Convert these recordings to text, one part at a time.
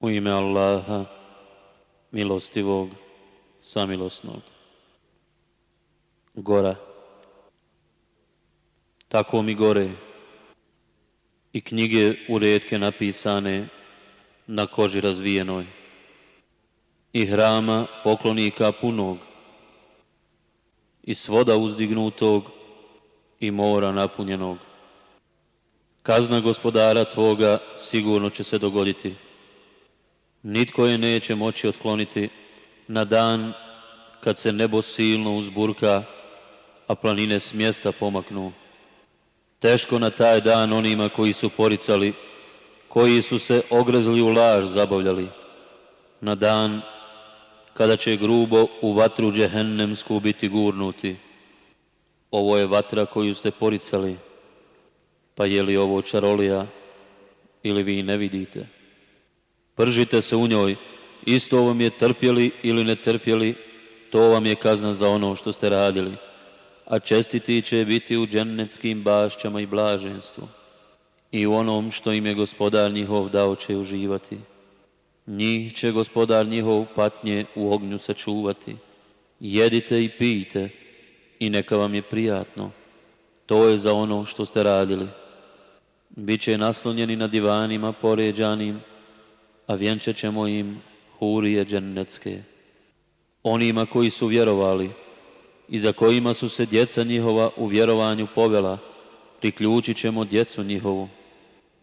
U ime Allaha, milostivog, samilosnog. Gora. Tako mi gore i knjige u redke napisane na koži razvijenoj i hrama poklonika punog i svoda uzdignutog i mora napunjenog. Kazna gospodara Tvoga sigurno će se dogoditi. Nitko je neće moći otkloniti na dan kad se nebo silno uzburka, a planine s mjesta pomaknu. Teško na taj dan onima koji su poricali, koji su se ogrezli u laž zabavljali. Na dan kada će grubo u vatru džehennemsku biti gurnuti. Ovo je vatra koju ste poricali, pa je li ovo čarolija ili vi ne vidite? Pržite se u njoj, isto vam je trpjeli ili ne trpjeli, to vam je kazna za ono što ste radili. A čestiti će biti u džennetskim bašćama i blaženstvu. I u onom što im je gospodar njihov dao će uživati. Njih će gospodar njihov patnje u ognju sačuvati. Jedite i pijte i neka vam je prijatno. To je za ono što ste radili. Biće naslonjeni na divanima poređanim, a vjenčat ćemo im hurije džennetske. Onima koji su vjerovali i za kojima su se djeca njihova u vjerovanju povela, priključit ćemo djecu njihovu,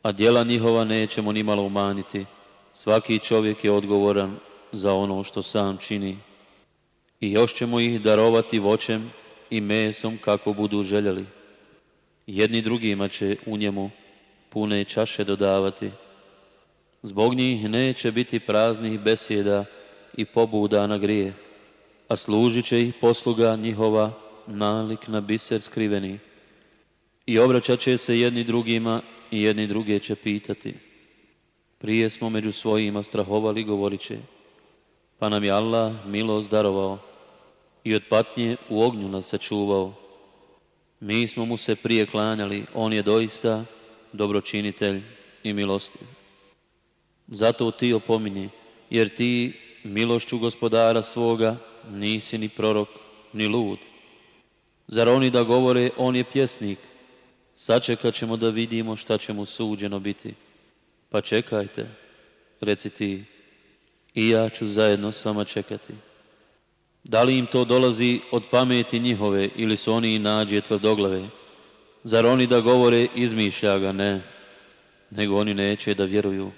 a djela njihova nećemo nimalo umanjiti. Svaki čovjek je odgovoran za ono što sam čini. I još ćemo ih darovati voćem i mesom kako budu željeli. Jedni drugima će u njemu pune čaše dodavati. Zbog njih neće biti praznih besjeda i pobuda na grije, a služit će ih posluga njihova nalik na biser skriveni. I obraćat će se jedni drugima i jedni druge će pitati. Prije smo među svojima strahovali, govorit će, pa nam je Allah milost darovao i od patnje u ognju nas sačuvao. Mi smo mu se prije klanjali, on je doista dobročinitelj i milostiv. Zato ti opominji, jer ti milošću gospodara svoga nisi ni prorok, ni lud. Zar oni da govore, on je pjesnik, sačekat ćemo da vidimo šta će mu suđeno biti. Pa čekajte, reci ti, i ja ću zajedno s vama čekati. Da li im to dolazi od pameti njihove ili su oni i nađe tvrdoglave? Zar oni da govore izmišlja ga? Ne, nego oni neće da vjeruju.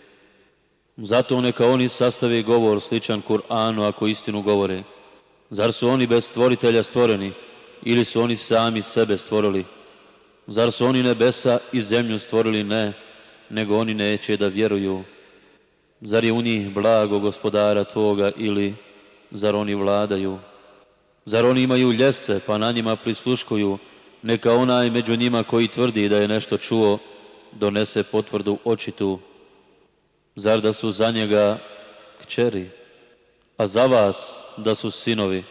Zato neka oni sastave govor sličan Kur'anu ako istinu govore. Zar su oni bez stvoritelja stvoreni ili su oni sami sebe stvorili? Zar su oni nebesa i zemlju stvorili? Ne, nego oni neće da vjeruju. Zar je u njih blago gospodara Tvoga ili zar oni vladaju? Zar oni imaju ljestve pa na njima prisluškuju? Neka onaj među njima koji tvrdi da je nešto čuo donese potvrdu očitu Zar da su za njega kćeri, a za vas da su sinovi?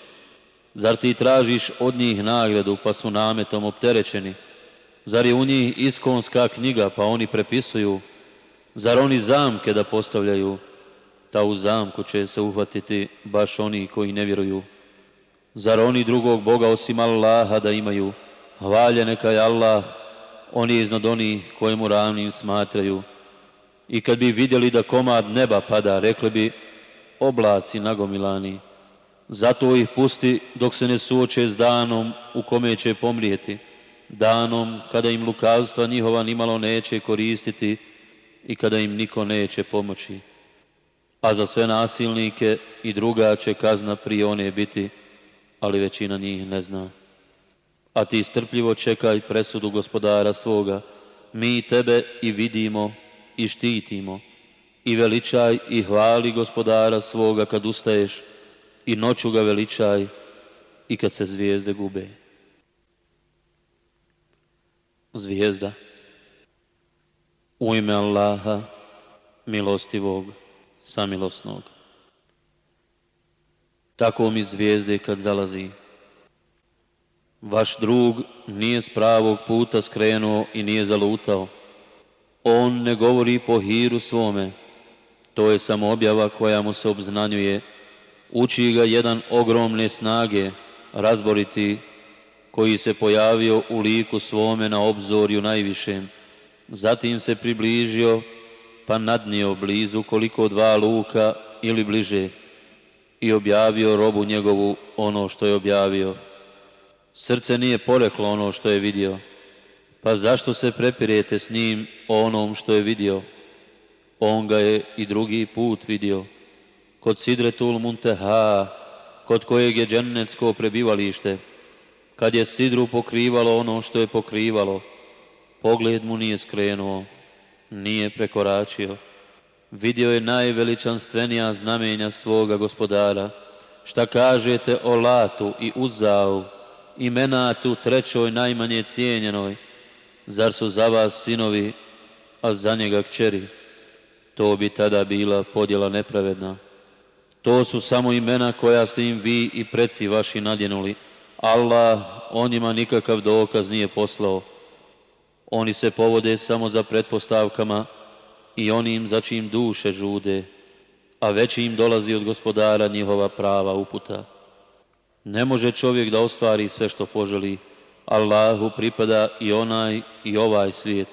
Zar ti tražiš od njih nagradu pa su nametom opterećeni? Zar je u njih iskonska knjiga pa oni prepisuju? Zar oni zamke da postavljaju? Ta u zamku će se uhvatiti baš oni koji ne vjeruju. Zar oni drugog Boga osim Allaha da imaju? Hvalje neka je Allah, oni iznad onih kojemu ravnim smatraju i kad bi vidjeli da komad neba pada, rekli bi oblaci nagomilani. Zato ih pusti dok se ne suoče s danom u kome će pomrijeti, danom kada im lukavstva njihova nimalo neće koristiti i kada im niko neće pomoći. A za sve nasilnike i druga će kazna prije one biti, ali većina njih ne zna. A ti strpljivo čekaj presudu gospodara svoga, mi tebe i vidimo i štitimo i veličaj i hvali gospodara svoga kad ustaješ i noću ga veličaj i kad se zvijezde gube. Zvijezda u ime Allaha milostivog, samilosnog. Tako mi zvijezde kad zalazi. Vaš drug nije s pravog puta skrenuo i nije zalutao on ne govori po hiru svome, To je samo objava koja mu se obznanjuje. Uči ga jedan ogromne snage, razboriti, koji se pojavio u liku svome na obzorju najvišem. Zatim se približio, pa nadnio blizu koliko dva luka ili bliže i objavio robu njegovu ono što je objavio. Srce nije poreklo ono što je vidio, pa zašto se prepirete s njim o onom što je vidio? On ga je i drugi put vidio. Kod Sidretul Munteha, kod kojeg je džennetsko prebivalište, kad je Sidru pokrivalo ono što je pokrivalo, pogled mu nije skrenuo, nije prekoračio. Vidio je najveličanstvenija znamenja svoga gospodara. Šta kažete o Latu i Uzavu, imenatu trećoj najmanje cijenjenoj, zar su za vas sinovi, a za njega kćeri? To bi tada bila podjela nepravedna. To su samo imena koja ste im vi i preci vaši nadjenuli. Allah on njima nikakav dokaz nije poslao. Oni se povode samo za pretpostavkama i onim za čim duše žude, a već im dolazi od gospodara njihova prava uputa. Ne može čovjek da ostvari sve što poželi. Allahu pripada i onaj i ovaj svijet.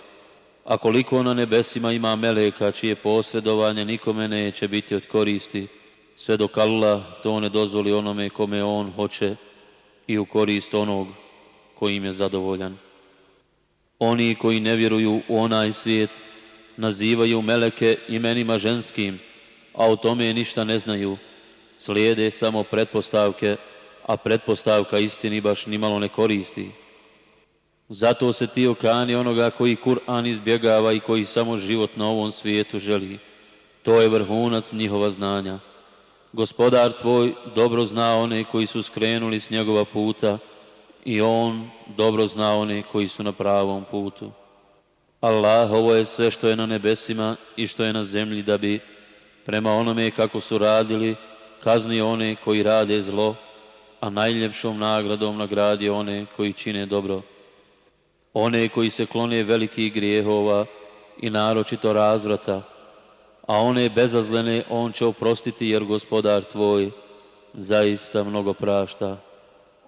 A koliko na nebesima ima meleka čije posredovanje nikome neće biti od koristi, sve dok Allah to ne dozvoli onome kome on hoće i u korist onog kojim je zadovoljan. Oni koji ne vjeruju u onaj svijet nazivaju meleke imenima ženskim, a o tome ništa ne znaju. Slijede samo pretpostavke, a pretpostavka istini baš nimalo ne koristi. Zato se ti okani onoga koji Kur'an izbjegava i koji samo život na ovom svijetu želi. To je vrhunac njihova znanja. Gospodar tvoj dobro zna one koji su skrenuli s njegova puta i on dobro zna one koji su na pravom putu. Allah, ovo je sve što je na nebesima i što je na zemlji da bi prema onome kako su radili kazni one koji rade zlo, a najljepšom nagradom nagradi one koji čine dobro. One koji se klone velikih grijehova i naročito razvrata, a one bezazlene on će oprostiti jer gospodar tvoj zaista mnogo prašta.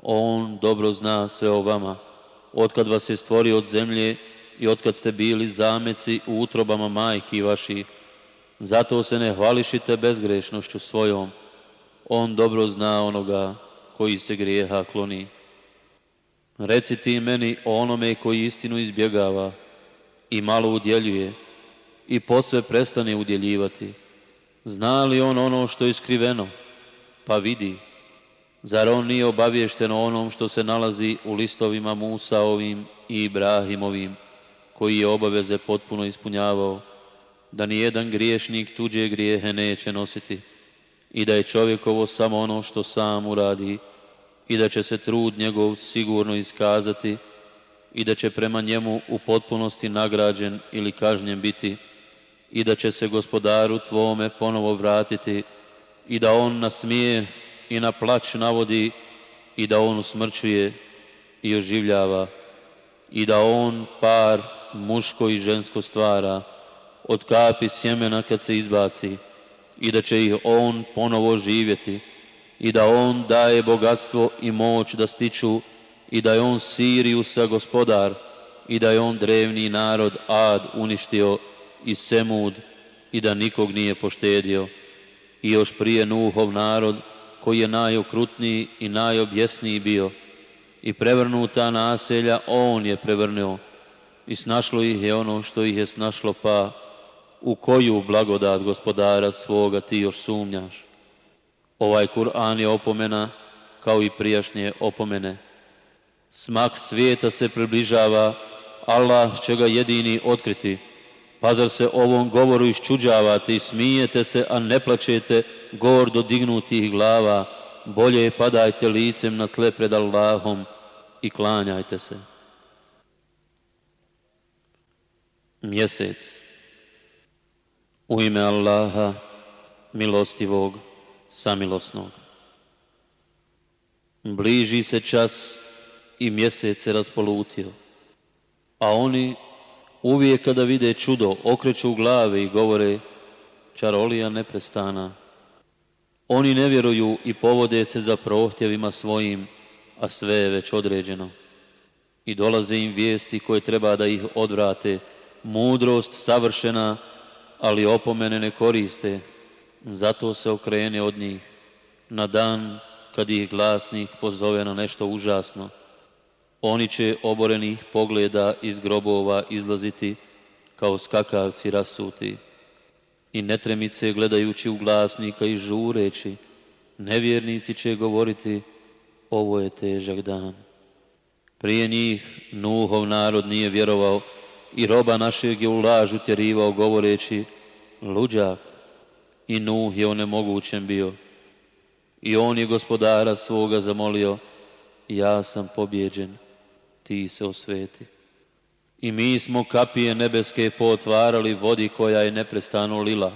On dobro zna sve o vama. Otkad vas je stvorio od zemlje i otkad ste bili zameci u utrobama majki vaši, zato se ne hvališite bezgrešnošću svojom. On dobro zna onoga koji se grijeha kloni. Reci ti meni o onome koji istinu izbjegava i malo udjeljuje i posve prestane udjeljivati. Zna li on ono što je skriveno? Pa vidi. Zar on nije obaviješten onom što se nalazi u listovima Musaovim i Ibrahimovim, koji je obaveze potpuno ispunjavao, da ni jedan griješnik tuđe grijehe neće nositi i da je čovjekovo samo ono što sam uradi i da će se trud njegov sigurno iskazati i da će prema njemu u potpunosti nagrađen ili kažnjen biti i da će se gospodaru tvome ponovo vratiti i da on nasmije i na plać navodi i da on usmrćuje i oživljava i da on par muško i žensko stvara od kapi sjemena kad se izbaci i da će ih on ponovo živjeti i da on daje bogatstvo i moć da stiču i da je on Siriusa gospodar i da je on drevni narod Ad uništio i Semud i da nikog nije poštedio. I još prije Nuhov narod koji je najokrutniji i najobjesniji bio. I prevrnuta naselja on je prevrnuo. I snašlo ih je ono što ih je snašlo pa u koju blagodat gospodara svoga ti još sumnjaš. Ovaj Kur'an je opomena kao i prijašnje opomene. Smak svijeta se približava, Allah će ga jedini otkriti. Pa zar se ovom govoru iščuđavate i smijete se, a ne plaćete gordo dignutih glava, bolje padajte licem na tle pred Allahom i klanjajte se. Mjesec U ime Allaha, milostivog, samilosnog. Bliži se čas i mjesec se raspolutio, a oni uvijek kada vide čudo okreću glave i govore čarolija neprestana. Oni ne vjeruju i povode se za prohtjevima svojim, a sve je već određeno. I dolaze im vijesti koje treba da ih odvrate, mudrost savršena, ali opomene ne koriste, zato se okrene od njih na dan kad ih glasnik pozove na nešto užasno. Oni će oborenih pogleda iz grobova izlaziti kao skakavci rasuti i netremice gledajući u glasnika i žureći, nevjernici će govoriti ovo je težak dan. Prije njih Nuhov narod nije vjerovao i roba našeg je u laž utjerivao govoreći luđak i Nuh je onemogućen bio. I on je gospodara svoga zamolio ja sam pobjeđen, ti se osveti. I mi smo kapije nebeske potvarali vodi koja je neprestano lila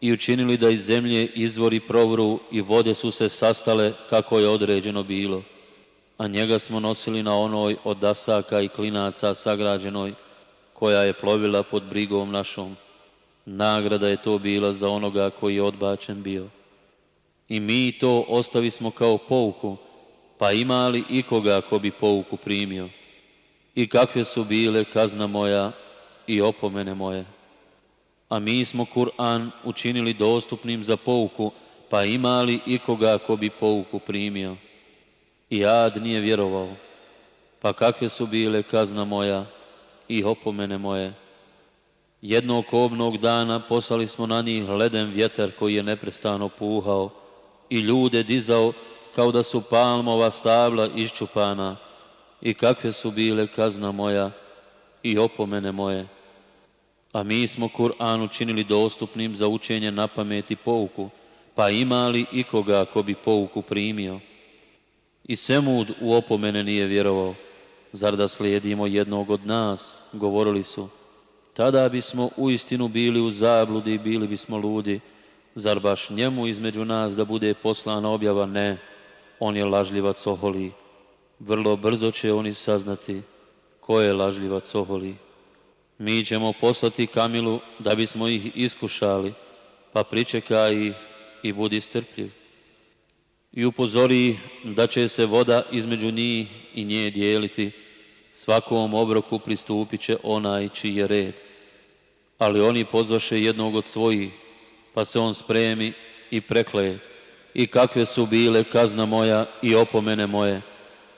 i učinili da iz zemlje izvori provru i vode su se sastale kako je određeno bilo. A njega smo nosili na onoj od dasaka i klinaca sagrađenoj koja je plovila pod brigom našom. Nagrada je to bila za onoga koji je odbačen bio. I mi to ostavi smo kao pouku, pa ima li ikoga ko bi pouku primio? i kakve su bile kazna moja i opomene moje. A mi smo Kur'an učinili dostupnim za pouku, pa ima li ikoga ko bi pouku primio? I Ad nije vjerovao. Pa kakve su bile kazna moja i opomene moje? Jednog kobnog dana poslali smo na njih leden vjetar koji je neprestano puhao i ljude dizao kao da su palmova stabla iščupana, i kakve su bile kazna moja i opomene moje. A mi smo Kur'an učinili dostupnim za učenje na pamet i pouku, pa ima li ikoga ko bi pouku primio? I Semud u opomene nije vjerovao, zar da slijedimo jednog od nas, govorili su. Tada bismo u istinu bili u zabludi bili bismo ludi, zar baš njemu između nas da bude poslana objava? Ne, on je lažljivac oholi vrlo brzo će oni saznati ko je lažljivac oholi. Mi ćemo poslati Kamilu da bismo ih iskušali, pa pričekaj i budi strpljiv. I upozori da će se voda između njih i nje dijeliti, svakom obroku pristupit će onaj čiji je red. Ali oni pozvaše jednog od svojih, pa se on spremi i prekleje. I kakve su bile kazna moja i opomene moje,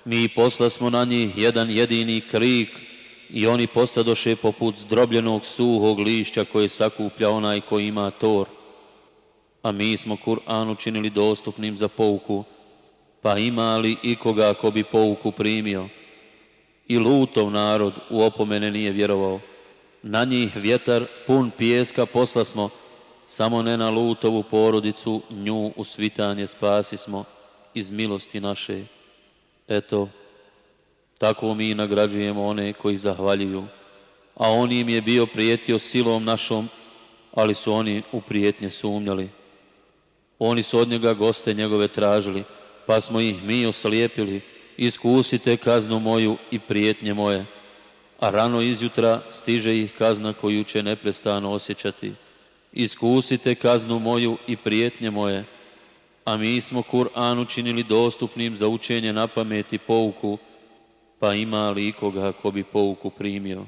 mi posla smo na njih jedan jedini krik i oni postadoše poput zdrobljenog suhog lišća koje sakuplja onaj koji ima tor. A mi smo Kur'an učinili dostupnim za pouku, pa ima li ikoga ko bi pouku primio? I lutov narod u opomene nije vjerovao. Na njih vjetar pun pijeska posla smo, samo ne na lutovu porodicu, nju u svitanje spasi smo iz milosti naše. Eto, tako mi nagrađujemo one koji zahvaljuju, a on im je bio prijetio silom našom, ali su oni u prijetnje sumnjali. Oni su od njega goste njegove tražili, pa smo ih mi oslijepili, iskusite kaznu moju i prijetnje moje. A rano izjutra stiže ih kazna koju će neprestano osjećati. Iskusite kaznu moju i prijetnje moje, a mi smo Kur'an učinili dostupnim za učenje na pamet i pouku, pa ima li ikoga ko bi pouku primio?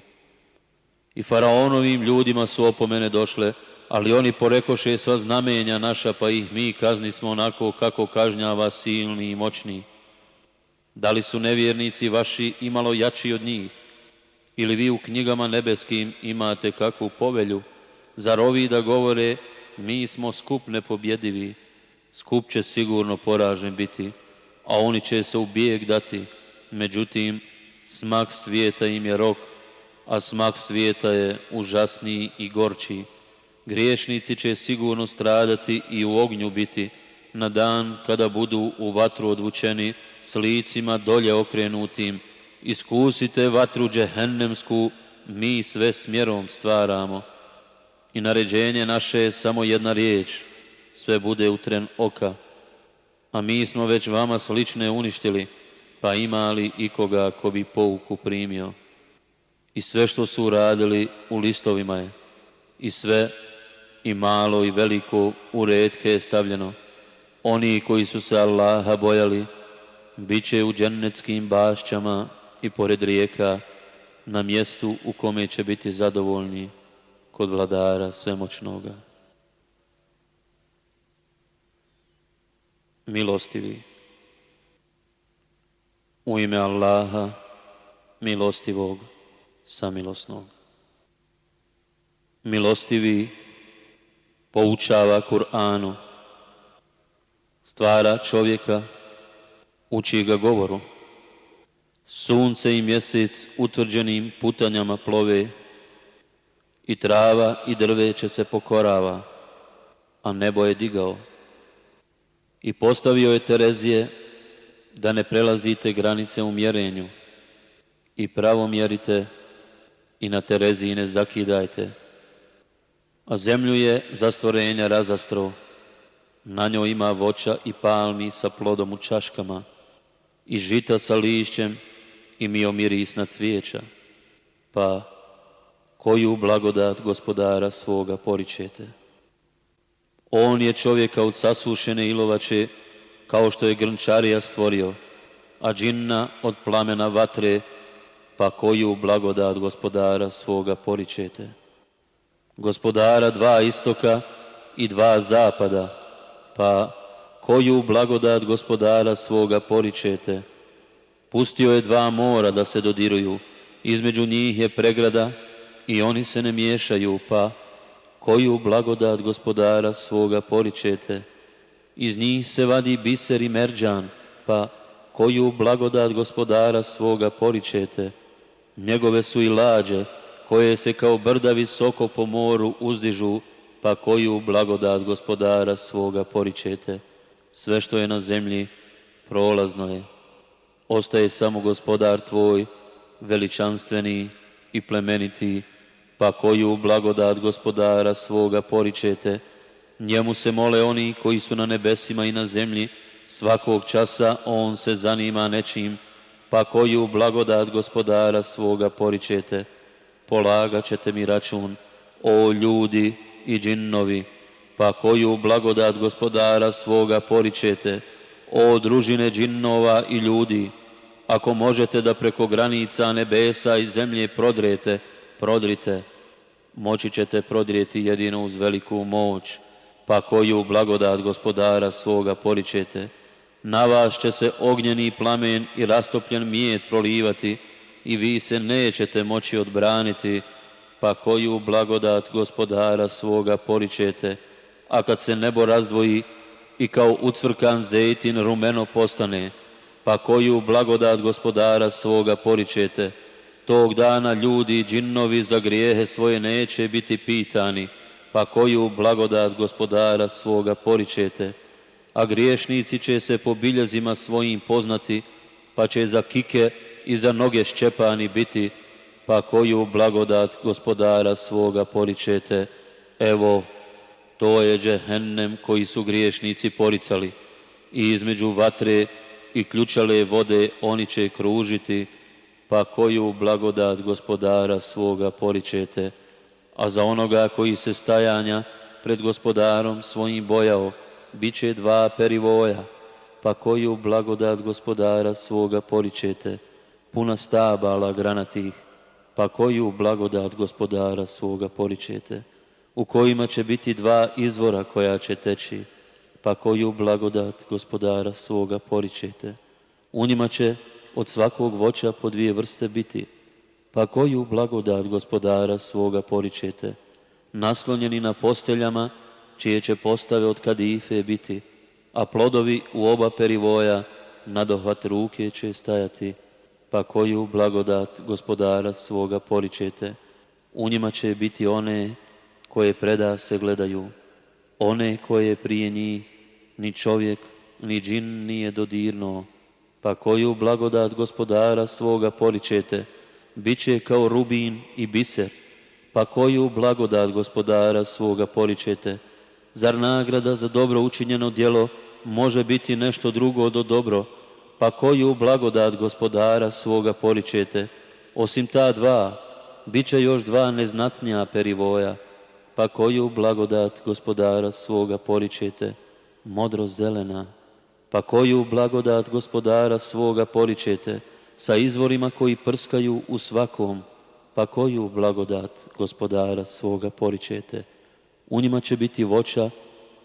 I faraonovim ljudima su opomene došle, ali oni porekoše sva znamenja naša, pa ih mi kazni smo onako kako kažnjava silni i moćni. Da li su nevjernici vaši imalo jači od njih? Ili vi u knjigama nebeskim imate kakvu povelju? Zar ovi da govore, mi smo skup nepobjedivi, skup će sigurno poražen biti, a oni će se u bijeg dati. Međutim, smak svijeta im je rok, a smak svijeta je užasniji i gorčiji. Griješnici će sigurno stradati i u ognju biti, na dan kada budu u vatru odvučeni s licima dolje okrenutim. Iskusite vatru džehennemsku, mi sve smjerom stvaramo. I naređenje naše je samo jedna riječ, sve bude u tren oka, a mi smo već vama slične uništili, pa ima li ikoga ko bi pouku primio? I sve što su uradili u listovima je, i sve i malo i veliko u redke je stavljeno. Oni koji su se Allaha bojali, bit će u džennetskim bašćama i pored rijeka, na mjestu u kome će biti zadovoljni kod vladara svemoćnoga. Milostivi. U ime Allaha, milostivog, samilosnog. Milostivi poučava Kur'anu, stvara čovjeka, uči ga govoru. Sunce i mjesec utvrđenim putanjama plove i trava i drveće se pokorava, a nebo je digao. I postavio je Terezije da ne prelazite granice u mjerenju i pravo mjerite i na Tereziji ne zakidajte. A zemlju je za stvorenja razastro, na njoj ima voća i palmi sa plodom u čaškama i žita sa lišćem i mio mirisna cvijeća. Pa koju blagodat gospodara svoga poričete? On je čovjeka od sasušene ilovače, kao što je grnčarija stvorio, a džinna od plamena vatre, pa koju blagodat gospodara svoga poričete? Gospodara dva istoka i dva zapada, pa koju blagodat gospodara svoga poričete? Pustio je dva mora da se dodiruju, između njih je pregrada i oni se ne miješaju, pa koju blagodat gospodara svoga poričete? Iz njih se vadi biser i merđan, pa koju blagodat gospodara svoga poričete? Njegove su i lađe, koje se kao brda visoko po moru uzdižu, pa koju blagodat gospodara svoga poričete? Sve što je na zemlji prolazno je. Ostaje samo gospodar tvoj, veličanstveni i plemeniti, pa koju blagodat gospodara svoga poričete? Njemu se mole oni koji su na nebesima i na zemlji, svakog časa on se zanima nečim, pa koju blagodat gospodara svoga poričete? Polagat ćete mi račun, o ljudi i džinnovi, pa koju blagodat gospodara svoga poričete, o družine džinnova i ljudi, ako možete da preko granica nebesa i zemlje prodrete, prodrite, moći ćete prodrijeti jedino uz veliku moć, pa koju blagodat gospodara svoga poričete. Na vas će se ognjeni plamen i rastopljen mijet prolivati i vi se nećete moći odbraniti, pa koju blagodat gospodara svoga poričete, a kad se nebo razdvoji i kao ucvrkan zejtin rumeno postane, pa koju blagodat gospodara svoga poričete, tog dana ljudi i džinnovi za grijehe svoje neće biti pitani, pa koju blagodat gospodara svoga poričete, a griješnici će se po biljezima svojim poznati, pa će za kike i za noge ščepani biti, pa koju blagodat gospodara svoga poričete, evo, to je džehennem koji su griješnici poricali. I između vatre i ključale vode oni će kružiti, pa koju blagodat gospodara svoga poričete, a za onoga koji se stajanja pred gospodarom svojim bojao, bit će dva perivoja, pa koju blagodat gospodara svoga poričete, puna stabala granatih, pa koju blagodat gospodara svoga poričete, u kojima će biti dva izvora koja će teći, pa koju blagodat gospodara svoga poričete. U njima će od svakog voća po dvije vrste biti, pa koju blagodat gospodara svoga poričete, naslonjeni na posteljama, čije će postave od kadife biti, a plodovi u oba perivoja nadohvat ruke će stajati, pa koju blagodat gospodara svoga poričete, u njima će biti one koje preda se gledaju, one koje prije njih ni čovjek, ni džin nije dodirnuo, pa koju blagodat gospodara svoga poričete, bit će kao rubin i biser, pa koju blagodat gospodara svoga poričete, zar nagrada za dobro učinjeno djelo može biti nešto drugo do dobro, pa koju blagodat gospodara svoga poričete, osim ta dva, bit će još dva neznatnija perivoja, pa koju blagodat gospodara svoga poričete, modro zelena, pa koju blagodat gospodara svoga poričete, sa izvorima koji prskaju u svakom, pa koju blagodat gospodara svoga poričete. U njima će biti voća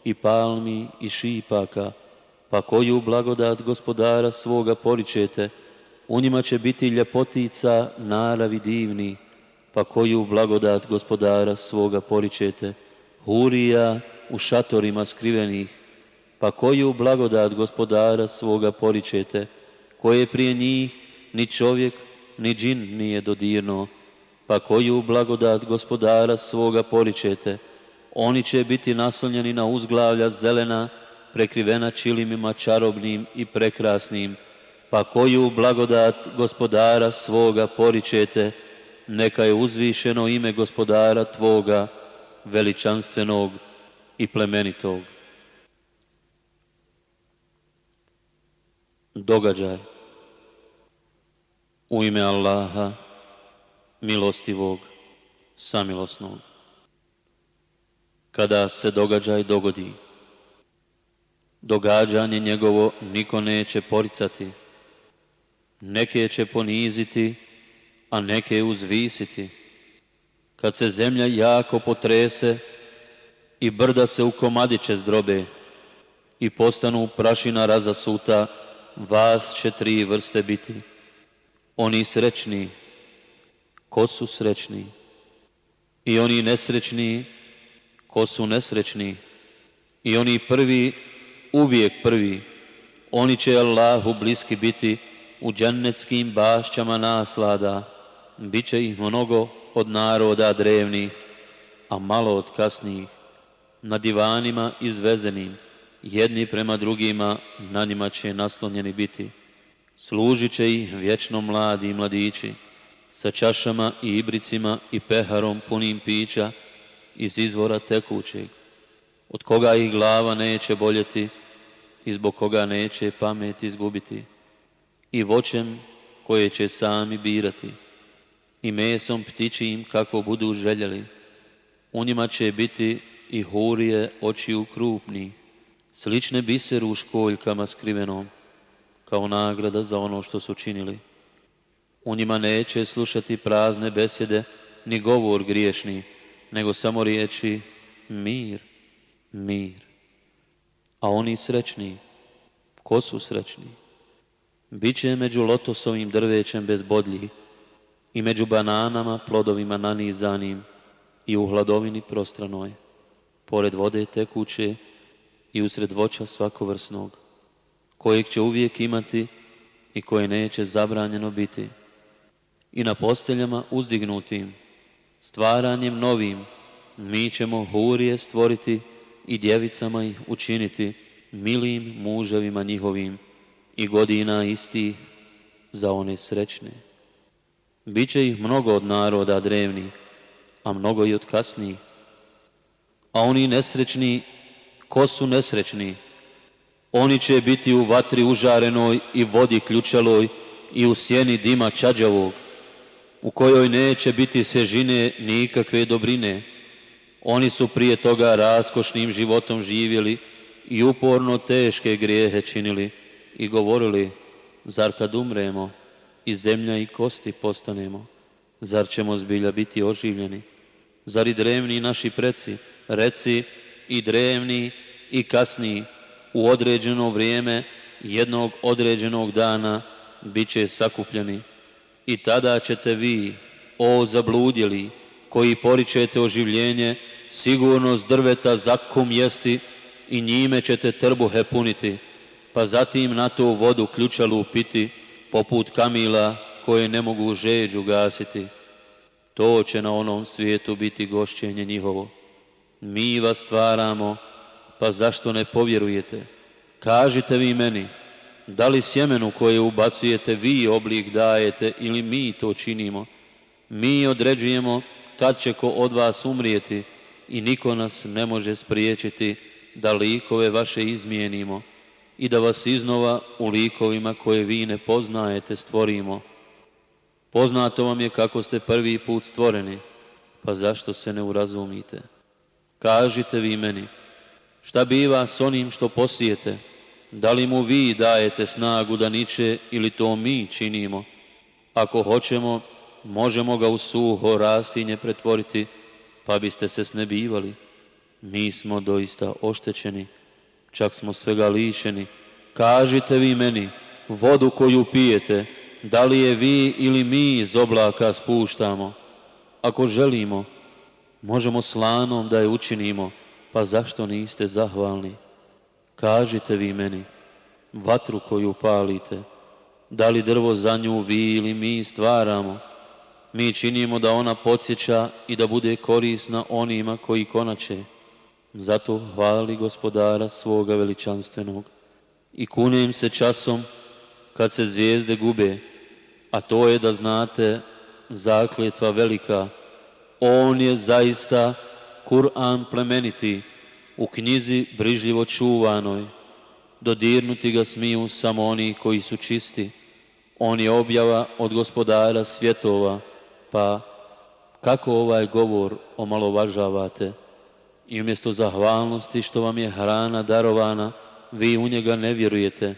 i palmi i šipaka, pa koju blagodat gospodara svoga poričete. U njima će biti ljepotica naravi divni, pa koju blagodat gospodara svoga poričete. Hurija u šatorima skrivenih, pa koju blagodat gospodara svoga poričete, koje prije njih ni čovjek, ni džin nije dodirno, pa koju blagodat gospodara svoga poričete, oni će biti naslonjeni na uzglavlja zelena, prekrivena čilimima čarobnim i prekrasnim, pa koju blagodat gospodara svoga poričete, neka je uzvišeno ime gospodara Tvoga, veličanstvenog i plemenitog. Događaj u ime Allaha, milostivog, samilosnog. Kada se događaj dogodi, događanje njegovo niko neće poricati, neke će poniziti, a neke uzvisiti. Kad se zemlja jako potrese i brda se u komadiće zdrobe i postanu prašina razasuta, vas će tri vrste biti. Oni srećni, ko su srećni? I oni nesrećni, ko su nesrećni? I oni prvi, uvijek prvi, oni će Allahu bliski biti u džennetskim bašćama naslada, bit će ih mnogo od naroda drevnih, a malo od kasnijih, na divanima izvezenim, jedni prema drugima na njima će naslonjeni biti. Služit će ih vječno mladi i mladići, sa čašama i ibricima i peharom punim pića iz izvora tekućeg, od koga ih glava neće boljeti i zbog koga neće pamet izgubiti, i voćem koje će sami birati, i mesom ptičim kako budu željeli. U njima će biti i hurije očiju krupnih, slične biseru u školjkama skrivenom, kao nagrada za ono što su činili. U njima neće slušati prazne besjede, ni govor griješni, nego samo riječi mir, mir. A oni srećni, ko su srećni? Biće među lotosovim drvećem bez bodlji i među bananama plodovima nanizanim i u hladovini prostranoj, pored vode tekuće i usred voća svakovrsnog, kojeg će uvijek imati i koje neće zabranjeno biti. I na posteljama uzdignutim, stvaranjem novim, mi ćemo hurije stvoriti i djevicama ih učiniti milim muževima njihovim i godina isti za one srećne. Biće ih mnogo od naroda drevnih, a mnogo i od kasnijih. A oni nesrećni, ko su nesrećni? Oni će biti u vatri užarenoj i vodi ključaloj i u sjeni dima čađavog u kojoj neće biti svježine nikakve dobrine. Oni su prije toga raskošnim životom živjeli i uporno teške grijehe činili i govorili, zar kad umremo i zemlja i kosti postanemo, zar ćemo zbilja biti oživljeni? Zar i drevni naši preci, reci i drevni i kasniji, u određeno vrijeme jednog određenog dana bit će sakupljeni i tada ćete vi, o zabludjeli, koji poričete oživljenje, sigurno s drveta zakum jesti i njime ćete trbuhe puniti, pa zatim na tu vodu ključalu piti, poput kamila koje ne mogu žeđu gasiti. To će na onom svijetu biti gošćenje njihovo. Mi vas stvaramo, pa zašto ne povjerujete? Kažite vi meni, da li sjemenu koje ubacujete vi oblik dajete ili mi to činimo? Mi određujemo kad će ko od vas umrijeti i niko nas ne može spriječiti da likove vaše izmijenimo i da vas iznova u likovima koje vi ne poznajete stvorimo. Poznato vam je kako ste prvi put stvoreni, pa zašto se ne urazumite? Kažite vi meni, šta biva s onim što posijete? Da li mu vi dajete snagu da niče ili to mi činimo? Ako hoćemo, možemo ga u suho rastinje pretvoriti, pa biste se snebivali. Mi smo doista oštećeni, čak smo svega lišeni. Kažite vi meni, vodu koju pijete, da li je vi ili mi iz oblaka spuštamo? Ako želimo, možemo slanom da je učinimo, pa zašto niste zahvalni? Kažite vi meni, vatru koju palite, da li drvo za nju vi ili mi stvaramo? Mi činimo da ona podsjeća i da bude korisna onima koji konače. Zato hvali gospodara svoga veličanstvenog i kunem se časom kad se zvijezde gube, a to je da znate zakljetva velika. On je zaista Kur'an plemeniti, u knjizi brižljivo čuvanoj. Dodirnuti ga smiju samo oni koji su čisti. On je objava od gospodara svjetova, pa kako ovaj govor omalovažavate i umjesto zahvalnosti što vam je hrana darovana, vi u njega ne vjerujete.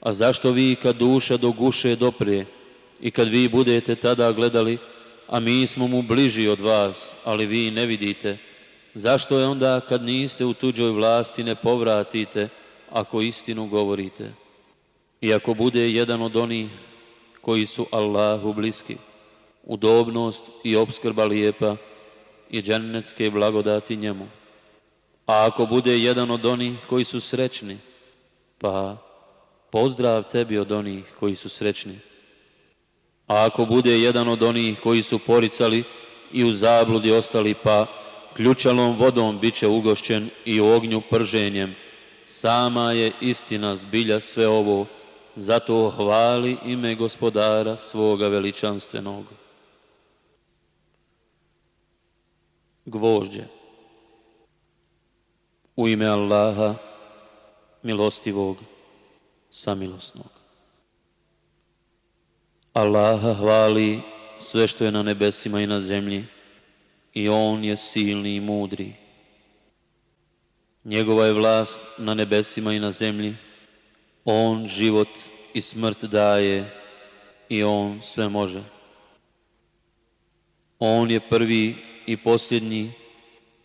A zašto vi kad duša do guše doprije i kad vi budete tada gledali, a mi smo mu bliži od vas, ali vi ne vidite, zašto je onda kad niste u tuđoj vlasti ne povratite ako istinu govorite? I ako bude jedan od onih koji su Allahu bliski, udobnost i obskrba lijepa i džennetske blagodati njemu. A ako bude jedan od onih koji su srećni, pa pozdrav tebi od onih koji su srećni. A ako bude jedan od onih koji su poricali i u zabludi ostali, pa ključalom vodom bit će ugošćen i u ognju prženjem, sama je istina zbilja sve ovo, zato hvali ime gospodara svoga veličanstvenog. Gvožđe U ime Allaha, milostivog, samilosnog. Allaha hvali sve što je na nebesima i na zemlji i On je silni i mudri. Njegova je vlast na nebesima i na zemlji. On život i smrt daje i On sve može. On je prvi i posljednji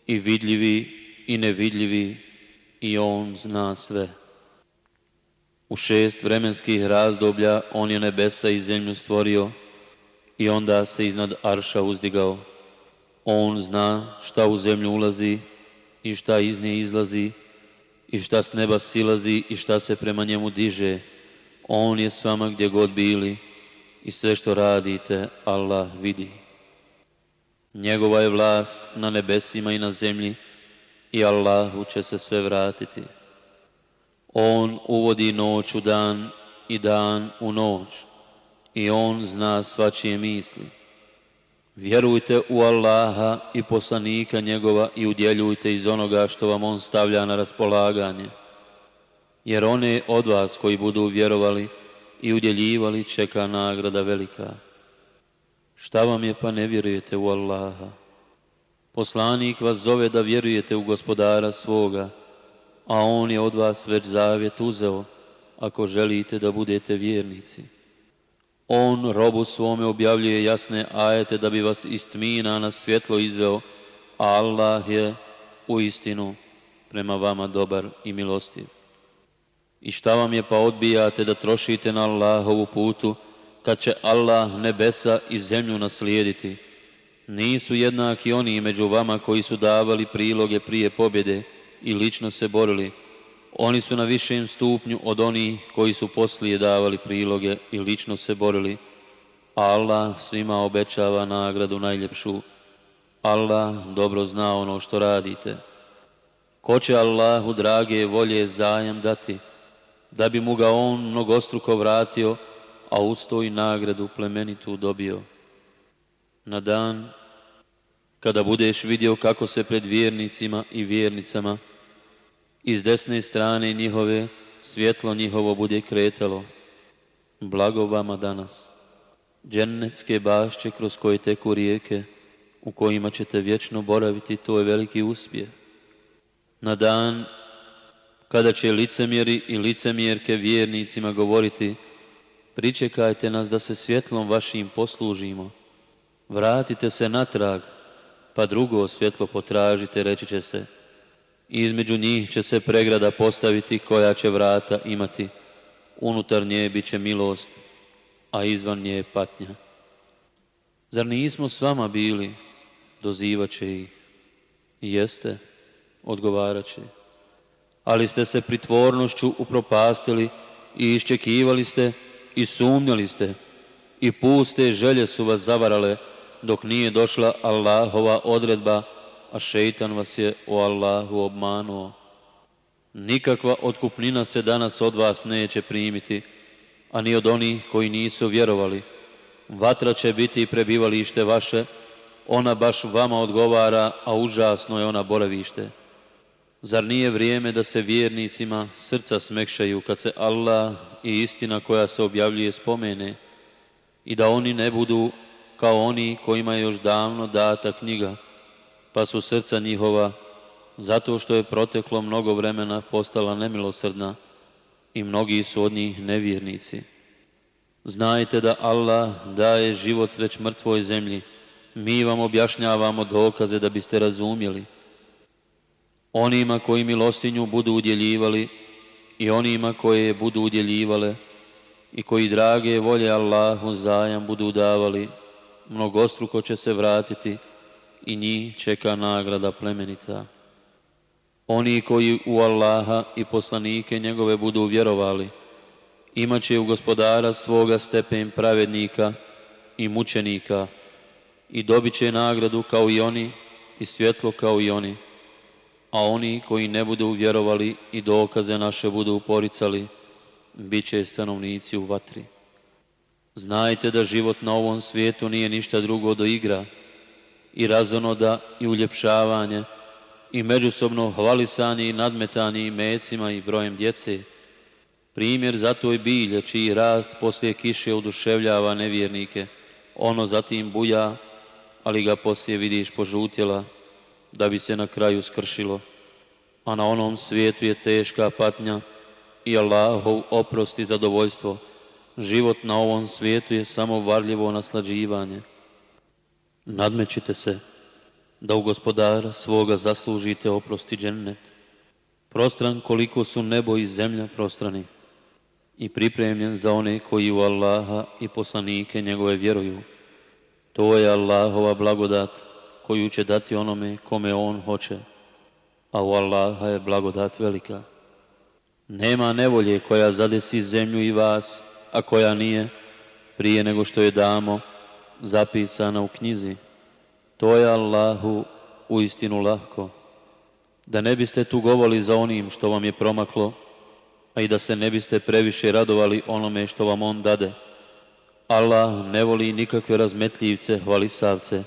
i vidljivi i nevidljivi i On zna sve. U šest vremenskih razdoblja On je nebesa i zemlju stvorio i onda se iznad Arša uzdigao. On zna šta u zemlju ulazi i šta iz nje izlazi i šta s neba silazi i šta se prema njemu diže. On je s vama gdje god bili i sve što radite Allah vidi. Njegova je vlast na nebesima i na zemlji i Allahu će se sve vratiti. On uvodi noć u dan i dan u noć i On zna svačije misli. Vjerujte u Allaha i poslanika njegova i udjeljujte iz onoga što vam On stavlja na raspolaganje. Jer one od vas koji budu vjerovali i udjeljivali čeka nagrada velika. Šta vam je pa ne vjerujete u Allaha? Poslanik vas zove da vjerujete u gospodara svoga, a on je od vas već zavjet uzeo, ako želite da budete vjernici. On robu svome objavljuje jasne ajete da bi vas iz tmina na svjetlo izveo, a Allah je u istinu prema vama dobar i milostiv. I šta vam je pa odbijate da trošite na Allahovu putu, kad će Allah nebesa i zemlju naslijediti? Nisu jednaki oni među vama koji su davali priloge prije pobjede i lično se borili. Oni su na višem stupnju od onih koji su poslije davali priloge i lično se borili. Allah svima obećava nagradu najljepšu. Allah dobro zna ono što radite. Ko će Allahu drage volje zajam dati, da bi mu ga on mnogostruko vratio, a usto i nagradu plemenitu dobio. Na dan kada budeš vidio kako se pred vjernicima i vjernicama iz desne strane njihove svjetlo njihovo bude kretalo. Blago vama danas. Džennetske bašće kroz koje teku rijeke, u kojima ćete vječno boraviti, to je veliki uspjeh. Na dan kada će licemjeri i licemjerke vjernicima govoriti pričekajte nas da se svjetlom vašim poslužimo. Vratite se natrag, pa drugo svjetlo potražite, reći će se. Između njih će se pregrada postaviti koja će vrata imati. Unutar nje bit će milost, a izvan nje patnja. Zar nismo s vama bili? Dozivat će ih. Jeste, odgovarat. Ali ste se pritvornošću upropastili i iščekivali ste i sumnjali ste i puste želje su vas zavarale dok nije došla Allahova odredba, a šeitan vas je o Allahu obmanuo. Nikakva otkupnina se danas od vas neće primiti, a ni od onih koji nisu vjerovali. Vatra će biti prebivalište vaše, ona baš vama odgovara, a užasno je ona boravište. Zar nije vrijeme da se vjernicima srca smekšaju kad se Allah i istina koja se objavljuje spomene i da oni ne budu kao oni kojima je još davno data knjiga, pa su srca njihova, zato što je proteklo mnogo vremena, postala nemilosrdna i mnogi su od njih nevjernici. Znajte da Allah daje život već mrtvoj zemlji. Mi vam objašnjavamo dokaze da biste razumjeli. Onima koji milostinju budu udjeljivali i onima koje je budu udjeljivale i koji drage volje Allahu zajam budu davali, mnogostruko će se vratiti i njih čeka nagrada plemenita. Oni koji u Allaha i poslanike njegove budu vjerovali, imat će u gospodara svoga stepen pravednika i mučenika i dobit će nagradu kao i oni i svjetlo kao i oni. A oni koji ne budu vjerovali i dokaze naše budu uporicali, bit će stanovnici u vatri. Znajte da život na ovom svijetu nije ništa drugo do igra i razonoda i uljepšavanje i međusobno hvalisanje i nadmetanje i mecima i brojem djece. Primjer zato je bilje čiji rast poslije kiše oduševljava nevjernike. Ono zatim buja, ali ga poslije vidiš požutjela da bi se na kraju skršilo. A na onom svijetu je teška patnja i Allahov oprost i zadovoljstvo. Život na ovom svijetu je samo varljivo naslađivanje. Nadmećite se da u gospodara svoga zaslužite oprosti džennet. Prostran koliko su nebo i zemlja prostrani i pripremljen za one koji u Allaha i poslanike njegove vjeruju. To je Allahova blagodat koju će dati onome kome on hoće, a u Allaha je blagodat velika. Nema nevolje koja zadesi zemlju i vas, a koja nije, prije nego što je damo, zapisana u knjizi. To je Allahu u istinu lahko. Da ne biste tu govali za onim što vam je promaklo, a i da se ne biste previše radovali onome što vam On dade. Allah ne voli nikakve razmetljivce, hvalisavce,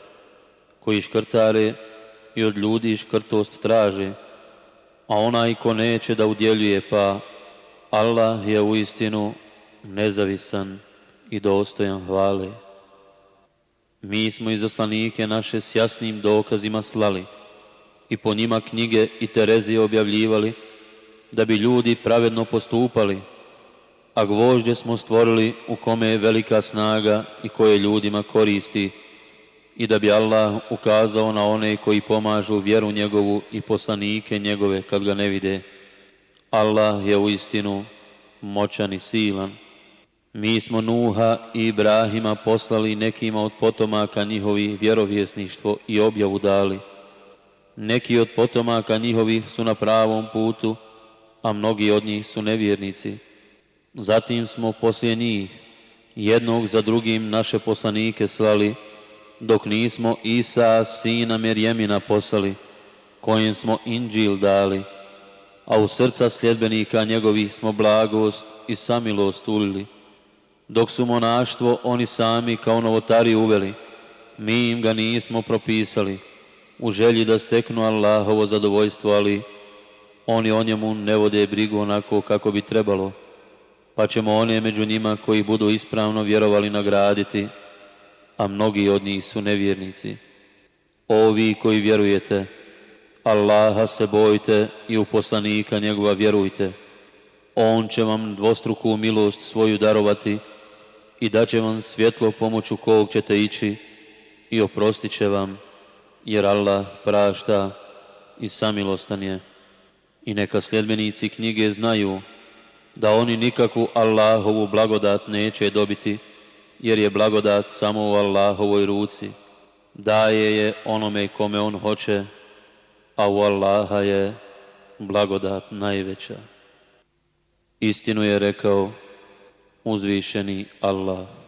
koji škrtare i od ljudi škrtost traže, a onaj ko neće da udjeljuje, pa Allah je u istinu nezavisan i dostojan hvale. Mi smo izaslanike naše s jasnim dokazima slali i po njima knjige i Terezije objavljivali da bi ljudi pravedno postupali, a gvožđe smo stvorili u kome je velika snaga i koje ljudima koristi i da bi Allah ukazao na one koji pomažu vjeru njegovu i poslanike njegove kad ga ne vide. Allah je u istinu moćan i silan. Mi smo Nuha i Ibrahima poslali nekima od potomaka njihovih vjerovjesništvo i objavu dali. Neki od potomaka njihovih su na pravom putu, a mnogi od njih su nevjernici. Zatim smo poslije njih jednog za drugim naše poslanike slali, dok nismo Isa, sina Merjemina, poslali, kojem smo Inđil dali, a u srca sljedbenika njegovih smo blagost i samilost ulili. Dok su monaštvo oni sami kao novotari uveli, mi im ga nismo propisali, u želji da steknu Allahovo zadovoljstvo, ali oni o njemu ne vode brigu onako kako bi trebalo, pa ćemo one među njima koji budu ispravno vjerovali nagraditi, a mnogi od njih su nevjernici. Ovi koji vjerujete, Allaha se bojte i u poslanika njegova vjerujte. On će vam dvostruku milost svoju darovati i daće vam svjetlo pomoću kog ćete ići i oprostit će vam, jer Allah prašta i samilostan je. I neka sljedbenici knjige znaju da oni nikakvu Allahovu blagodat neće dobiti, jer je blagodat samo u Allahovoj ruci. Daje je onome kome on hoće, a u Allaha je blagodat najveća. Istinu je rekao uzvišeni Allah.